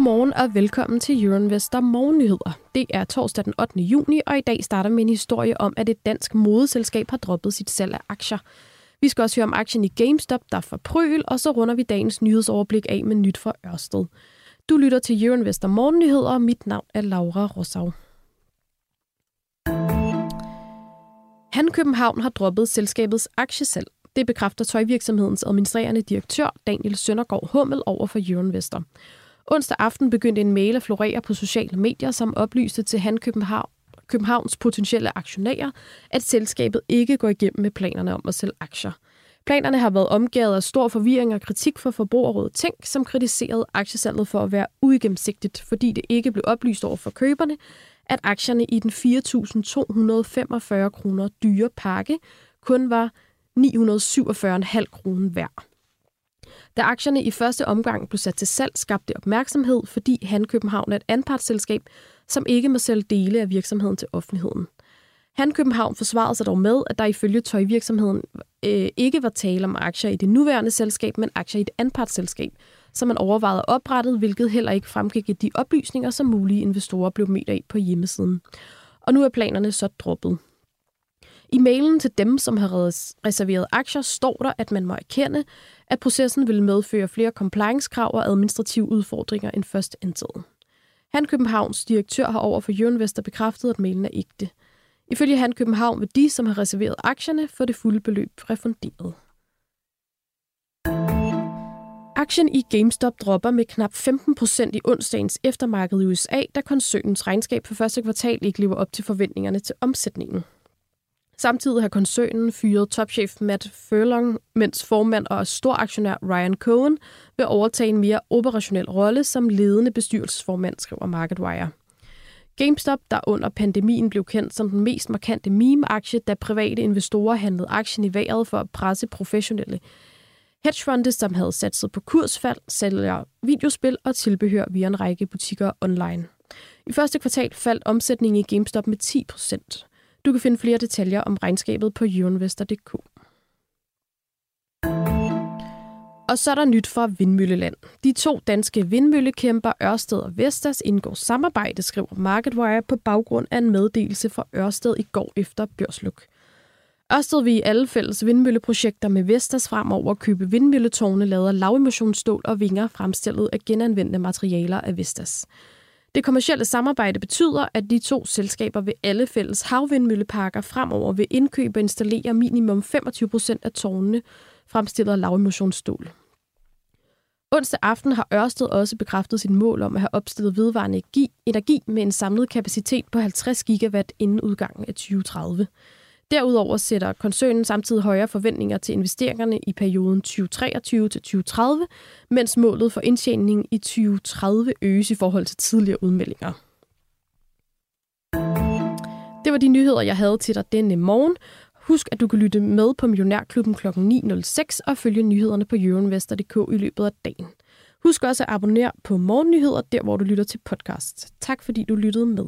Godmorgen og velkommen til Euroinvestor Morgennyheder. Det er torsdag den 8. juni, og i dag starter med en historie om, at et dansk modeselskab har droppet sit salg af aktier. Vi skal også høre om aktien i GameStop, der får prøl, og så runder vi dagens nyhedsoverblik af med nyt fra Ørsted. Du lytter til Euroinvestor Morgennyheder, og mit navn er Laura Rosau. Han København har droppet selskabets aktiesalg. Det bekræfter tøjvirksomhedens administrerende direktør Daniel Søndergaard Hummel over for Euroinvestor. Onsdag aften begyndte en mail at florere på sociale medier, som oplyste til Han København, Københavns potentielle aktionærer, at selskabet ikke går igennem med planerne om at sælge aktier. Planerne har været omgivet af stor forvirring og kritik fra Forbrugerrådet Tænk, som kritiserede aktiesalget for at være uigennemsigtigt, fordi det ikke blev oplyst over for køberne, at aktierne i den 4.245 kroner dyre pakke kun var 947,5 kroner værd. Da aktierne i første omgang blev sat til salg, skabte opmærksomhed, fordi Han København er et anpartsselskab, som ikke må sælge dele af virksomheden til offentligheden. Han København forsvarede sig dog med, at der ifølge tøjvirksomheden øh, ikke var tale om aktier i det nuværende selskab, men aktier i et anpartsselskab, som man overvejede oprettet, hvilket heller ikke fremgik i de oplysninger, som mulige investorer blev mødt af på hjemmesiden. Og nu er planerne så droppet. I mailen til dem, som har reserveret aktier, står der, at man må erkende, at processen vil medføre flere compliance-krav og administrative udfordringer end først antaget. Han Københavns direktør har over for Jørgen bekræftet, at mailen er ægte. Ifølge Han København vil de, som har reserveret aktierne, få det fulde beløb refunderet. Aktien i GameStop dropper med knap 15% i onsdagens eftermarked i USA, da koncernens regnskab for første kvartal ikke lever op til forventningerne til omsætningen. Samtidig har koncernen fyret topchef Matt Furlong, mens formand og storaktionær Ryan Cohen vil overtage en mere operationel rolle som ledende bestyrelsesformand, skriver MarketWire. GameStop, der under pandemien blev kendt som den mest markante meme-aktie, da private investorer handlede aktien i vejret for at presse professionelle hedgefonde, som havde satset på kursfald, sælger videospil og tilbehør via en række butikker online. I første kvartal faldt omsætningen i GameStop med 10 procent. Du kan finde flere detaljer om regnskabet på euroinvestor.dk. Og så er der nyt fra Vindmølleland. De to danske vindmøllekæmper Ørsted og Vestas indgår samarbejde, skriver MarketWire på baggrund af en meddelelse fra Ørsted i går efter børsluk. Ørsted vil i alle fælles vindmølleprojekter med Vestas fremover købe vindmølletårne lavet af lavemissionsstål og vinger fremstillet af genanvendte materialer af Vestas. Det kommercielle samarbejde betyder, at de to selskaber ved alle fælles havvindmølleparker fremover vil indkøbe og installere minimum 25 procent af tårnene fremstillet af lavemissionsstål. Onsdag aften har Ørsted også bekræftet sit mål om at have opstillet vedvarende energi med en samlet kapacitet på 50 gigawatt inden udgangen af 2030. Derudover sætter koncernen samtidig højere forventninger til investeringerne i perioden 2023 til 2030, mens målet for indtjeningen i 2030 øges i forhold til tidligere udmeldinger. Det var de nyheder, jeg havde til dig denne morgen. Husk, at du kan lytte med på Millionærklubben kl. 9.06 og følge nyhederne på euroinvestor.dk i løbet af dagen. Husk også at abonnere på Morgennyheder, der hvor du lytter til podcast. Tak fordi du lyttede med.